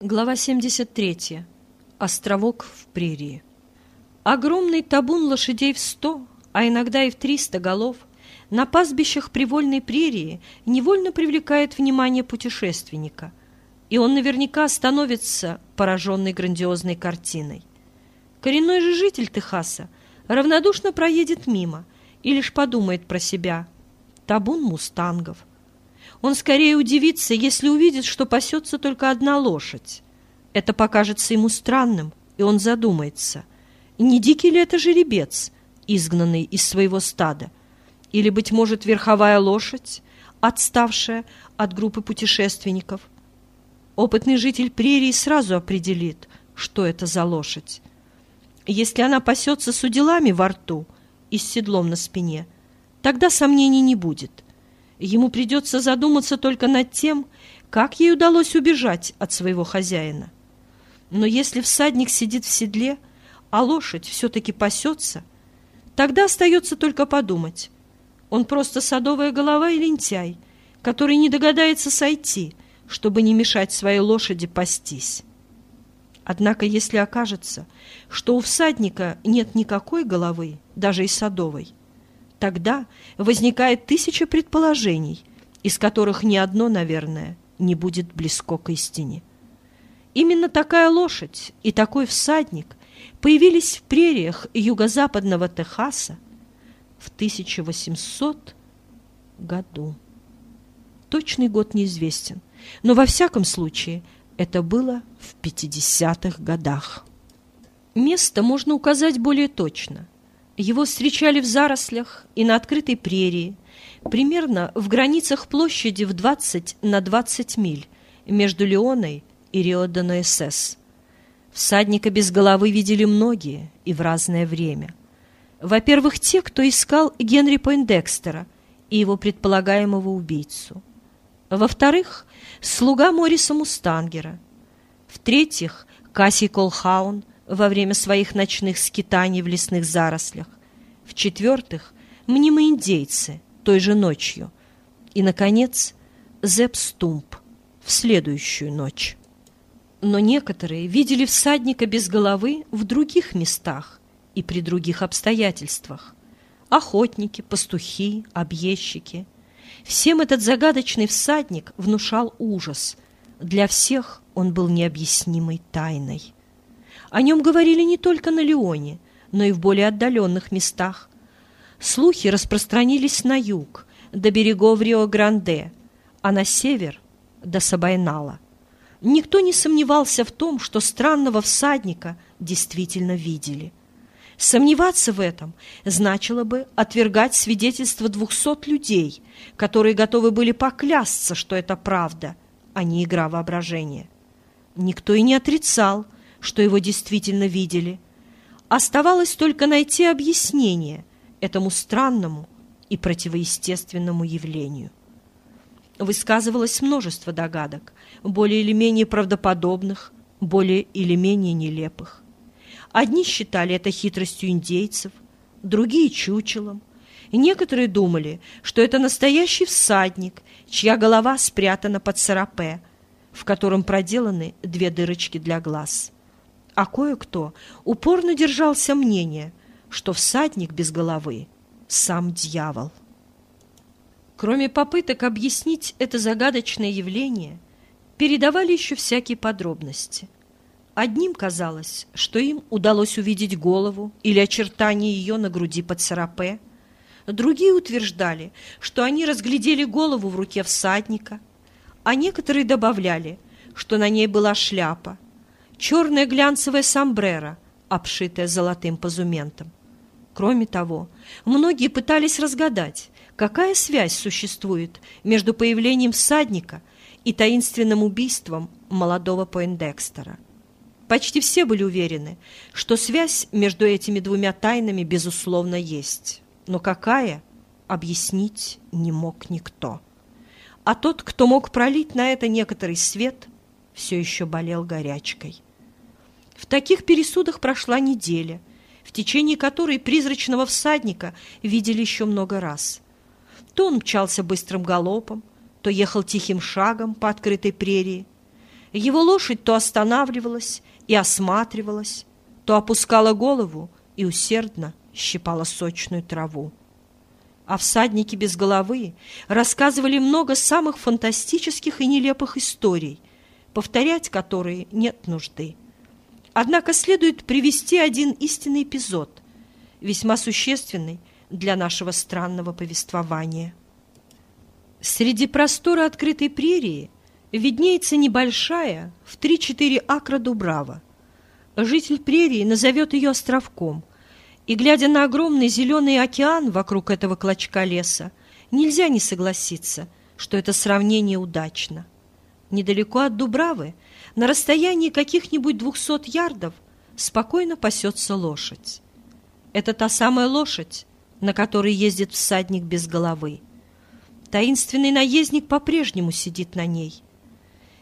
Глава 73. Островок в прерии. Огромный табун лошадей в сто, а иногда и в триста голов, на пастбищах привольной прерии невольно привлекает внимание путешественника, и он наверняка становится пораженной грандиозной картиной. Коренной же житель Техаса равнодушно проедет мимо и лишь подумает про себя «табун мустангов», он скорее удивится, если увидит, что пасется только одна лошадь. Это покажется ему странным, и он задумается, не дикий ли это жеребец, изгнанный из своего стада, или, быть может, верховая лошадь, отставшая от группы путешественников. Опытный житель прерии сразу определит, что это за лошадь. Если она пасется с уделами во рту и с седлом на спине, тогда сомнений не будет – Ему придется задуматься только над тем, как ей удалось убежать от своего хозяина. Но если всадник сидит в седле, а лошадь все-таки пасется, тогда остается только подумать. Он просто садовая голова и лентяй, который не догадается сойти, чтобы не мешать своей лошади пастись. Однако, если окажется, что у всадника нет никакой головы, даже и садовой, Тогда возникает тысяча предположений, из которых ни одно, наверное, не будет близко к истине. Именно такая лошадь и такой всадник появились в прериях юго-западного Техаса в 1800 году. Точный год неизвестен, но во всяком случае это было в 50-х годах. Место можно указать более точно – его встречали в зарослях и на открытой прерии, примерно в границах площади в 20 на 20 миль между Леоной и Рио-де-Ноэсес. Всадника без головы видели многие и в разное время. Во-первых, те, кто искал Генри Пойндекстера и его предполагаемого убийцу. Во-вторых, слуга Мориса Мустангера. В-третьих, Кассий Колхаун – во время своих ночных скитаний в лесных зарослях. В-четвертых, мнимые индейцы той же ночью. И, наконец, Зепп в следующую ночь. Но некоторые видели всадника без головы в других местах и при других обстоятельствах. Охотники, пастухи, объездчики. Всем этот загадочный всадник внушал ужас. Для всех он был необъяснимой тайной. О нем говорили не только на Леоне, но и в более отдаленных местах. Слухи распространились на юг, до берегов Рио-Гранде, а на север — до Сабайнала. Никто не сомневался в том, что странного всадника действительно видели. Сомневаться в этом значило бы отвергать свидетельства двухсот людей, которые готовы были поклясться, что это правда, а не игра воображения. Никто и не отрицал – что его действительно видели. Оставалось только найти объяснение этому странному и противоестественному явлению. Высказывалось множество догадок, более или менее правдоподобных, более или менее нелепых. Одни считали это хитростью индейцев, другие — чучелом. Некоторые думали, что это настоящий всадник, чья голова спрятана под сарапе, в котором проделаны две дырочки для глаз а кое-кто упорно держался мнения, что всадник без головы — сам дьявол. Кроме попыток объяснить это загадочное явление, передавали еще всякие подробности. Одним казалось, что им удалось увидеть голову или очертания ее на груди под сарапе, другие утверждали, что они разглядели голову в руке всадника, а некоторые добавляли, что на ней была шляпа, черная глянцевая сомбрero, обшитая золотым позументом. Кроме того, многие пытались разгадать, какая связь существует между появлением всадника и таинственным убийством молодого Поиндекстера. Почти все были уверены, что связь между этими двумя тайнами, безусловно, есть. Но какая, объяснить не мог никто. А тот, кто мог пролить на это некоторый свет, все еще болел горячкой. В таких пересудах прошла неделя, в течение которой призрачного всадника видели еще много раз. То он мчался быстрым галопом, то ехал тихим шагом по открытой прерии. Его лошадь то останавливалась и осматривалась, то опускала голову и усердно щипала сочную траву. А всадники без головы рассказывали много самых фантастических и нелепых историй, повторять которые нет нужды. Однако следует привести один истинный эпизод, весьма существенный для нашего странного повествования. Среди простора открытой прерии виднеется небольшая в 3-4 акра дубрава. Житель прерии назовет ее островком, и, глядя на огромный зеленый океан вокруг этого клочка леса, нельзя не согласиться, что это сравнение удачно. Недалеко от Дубравы, на расстоянии каких-нибудь двухсот ярдов, спокойно пасется лошадь. Это та самая лошадь, на которой ездит всадник без головы. Таинственный наездник по-прежнему сидит на ней.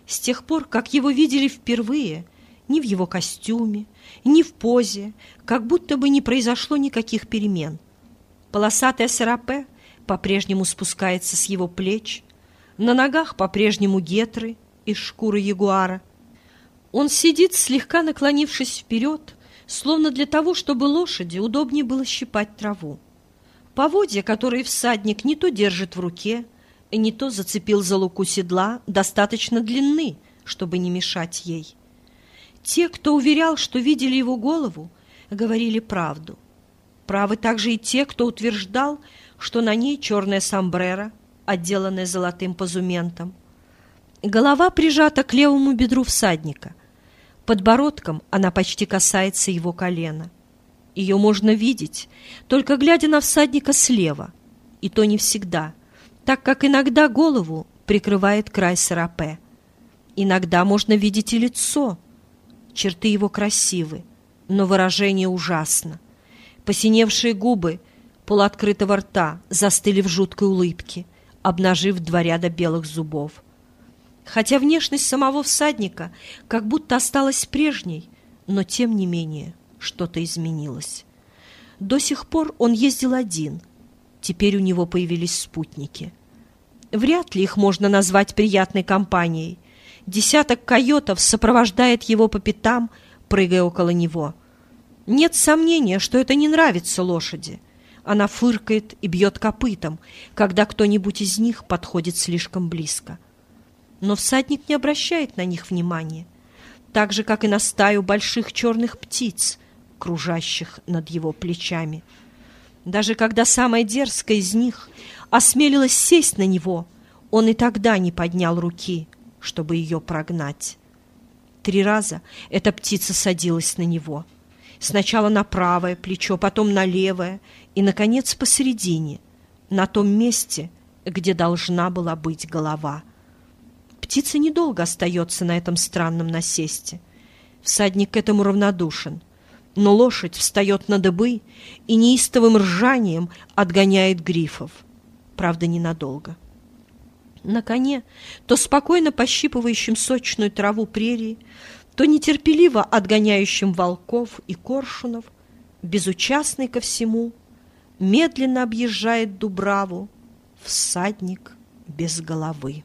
С тех пор, как его видели впервые, ни в его костюме, ни в позе, как будто бы не произошло никаких перемен. Полосатая сарапе по-прежнему спускается с его плеч, на ногах по-прежнему гетры из шкуры ягуара. Он сидит, слегка наклонившись вперед, словно для того, чтобы лошади удобнее было щипать траву. Поводья, которые всадник не то держит в руке, не то зацепил за луку седла, достаточно длинны, чтобы не мешать ей. Те, кто уверял, что видели его голову, говорили правду. Правы также и те, кто утверждал, что на ней черная сомбрера, отделанная золотым позументом. Голова прижата к левому бедру всадника. Подбородком она почти касается его колена. Ее можно видеть, только глядя на всадника слева, и то не всегда, так как иногда голову прикрывает край сарапе. Иногда можно видеть и лицо. Черты его красивы, но выражение ужасно. Посиневшие губы полуоткрытого рта застыли в жуткой улыбке, обнажив два ряда белых зубов. Хотя внешность самого всадника как будто осталась прежней, но тем не менее – что-то изменилось. До сих пор он ездил один. Теперь у него появились спутники. Вряд ли их можно назвать приятной компанией. Десяток койотов сопровождает его по пятам, прыгая около него. Нет сомнения, что это не нравится лошади. Она фыркает и бьет копытом, когда кто-нибудь из них подходит слишком близко. Но всадник не обращает на них внимания, так же, как и на стаю больших черных птиц, кружащих над его плечами. Даже когда самая дерзкая из них осмелилась сесть на него, он и тогда не поднял руки, чтобы ее прогнать. Три раза эта птица садилась на него. Сначала на правое плечо, потом на левое и, наконец, посередине, на том месте, где должна была быть голова. Птица недолго остается на этом странном насесте. Всадник к этому равнодушен но лошадь встает на дыбы и неистовым ржанием отгоняет грифов. Правда, ненадолго. На коне, то спокойно пощипывающим сочную траву прерии, то нетерпеливо отгоняющим волков и коршунов, безучастный ко всему, медленно объезжает Дубраву всадник без головы.